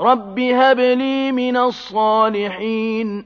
رَبِّ هَبْ لِي مِنَ الصَّالِحِينَ